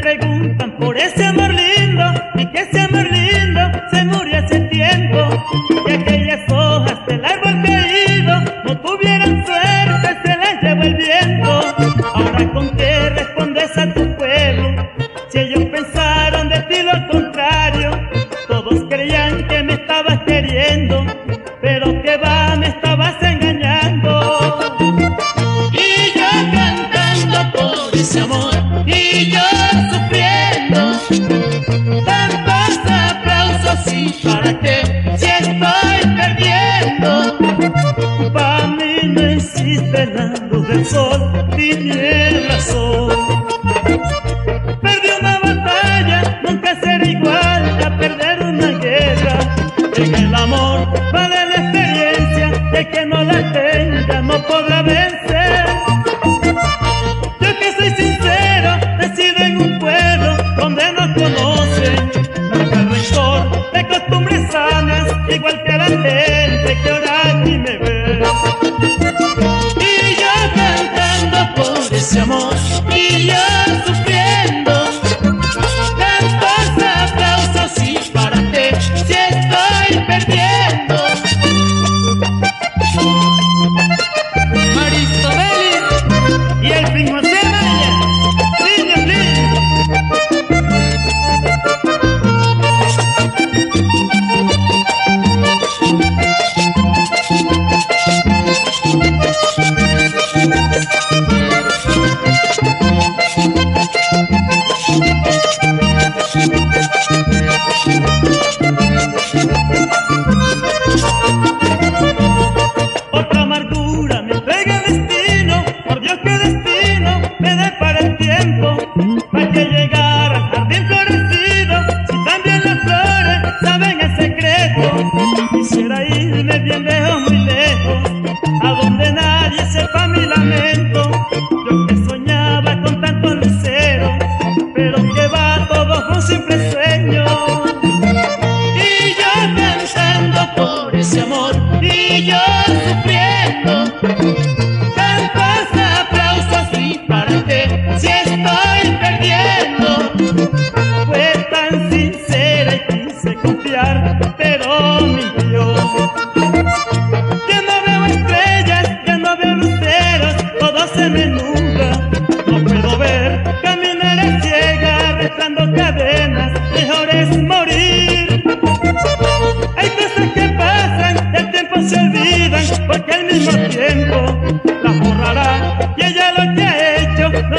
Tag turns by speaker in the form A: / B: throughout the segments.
A: preguntan por ese amor lindo y que ese amor lindo se murió hace tiempo. Que aquellas hojas del árbol caído no tuvieran suerte, se las llevó el viento. Ahora con qué respondes a tu pueblo si ellos pensaron de ti lo contrario. Todos creían que me estabas queriendo, pero que va, me estabas
B: tantos aplausos y para qué si estoy perdiendo
A: Pa' mí no existe la luz del sol, tiniebla sol. Perdí una batalla, nunca será igual a perder una guerra. En el amor vale la experiencia, de que tiempo. Para que llegar al jardín florecido, si también las flores saben el secreto. Quisiera irme bien lejos, muy lejos, a donde nadie sepa mi lamento. Yo que soñaba con tanto lucero, pero que va todo un simple sueño.
B: y yo cantando por ese amor y yo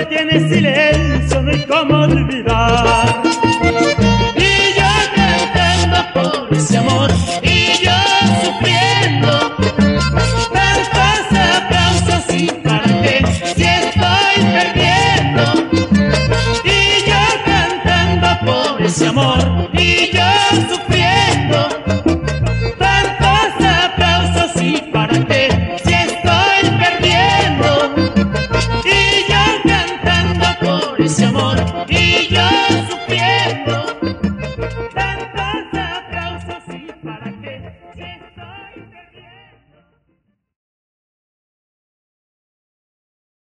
A: tiene silencio, no hay cómo olvidar.
B: y yo cantando por ese amor y yo sufriendo tantos aplausos y para qué si estoy perdiendo y yo cantando por ese amor